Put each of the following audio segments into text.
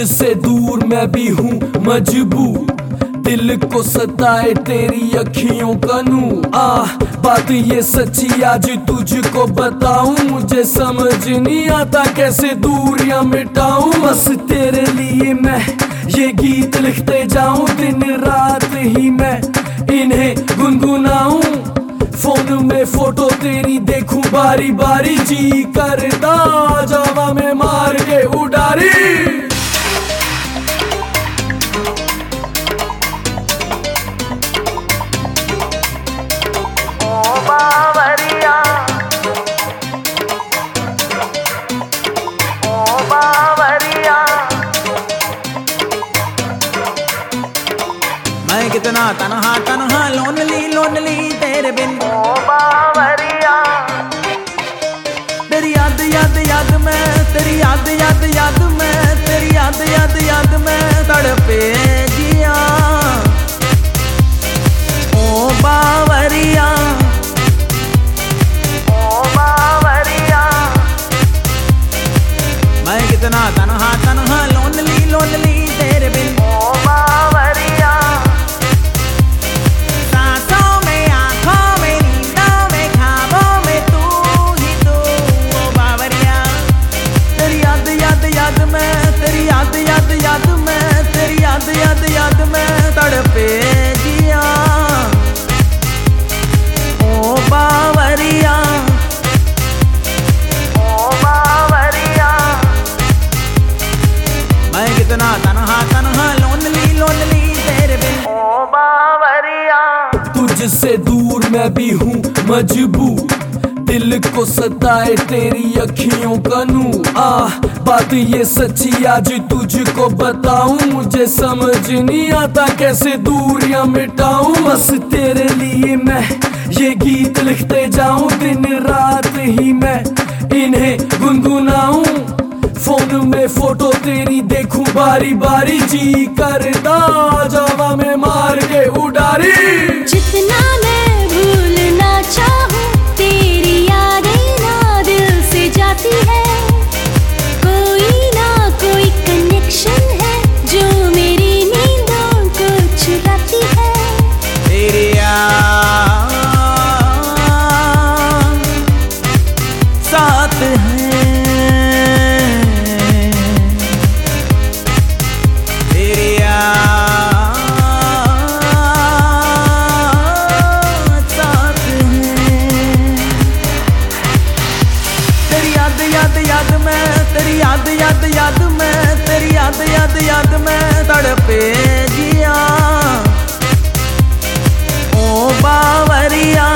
تجھ سے دور میں بھی ہوں، مجبور۔ دل کو ستائے تیری اکھیوں کا نور۔ آ بات یہ سچی آج تجھ کو بتاؤں۔ مجھے سمجھ نہیں آتا کیسے دوریاں مٹاؤں۔ بس تیرے لیے میں یہ گیت لکھتے جاؤں۔ دن رات ہی میں انہیں گنگناؤں۔ فون میں فوٹو تیری دیکھوں، باری باری جی کرتا۔ جاوا میں مار کے اڈاری۔ میں کتنا تنہا تنہا لونلی لونلی تیرے بن تیری یاد یاد یاد میں تیری یاد یاد یاد میں تیری یاد یاد یاد میں تڑپے تیری یاد یاد میں تڑپے جیا او باوریا او باوریا میں کتنا تنہا تنہا لونلی لونلی تیرے بن او باوریا تجھ سے دور میں بھی ہوں مجبور دل کو ستائے تیری اکھیوں کا نور آ بات یہ سچی آج تجھ کو بتاؤں مجھے سمجھ نہیں آتا کیسے دوریاں مٹاؤں بس تیرے لیے میں یہ گیت لکھتے جاؤں دن رات ہی میں انہیں گنگناؤں فون میں فوٹو تیری دیکھوں باری باری جی کرتا جاوا میں مار کے اڈاری جتنا تیری یاد یاد یاد میں تڑپے جیا۔ او باوریا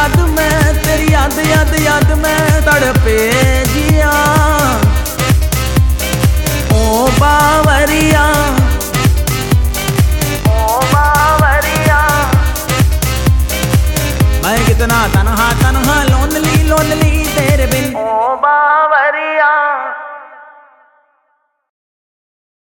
یاد میں تیری یاد یاد یاد میں تڑپے جیا او باوریا او باوریا میں کتنا تنہا تنہا لونلی لونلی تیرے بن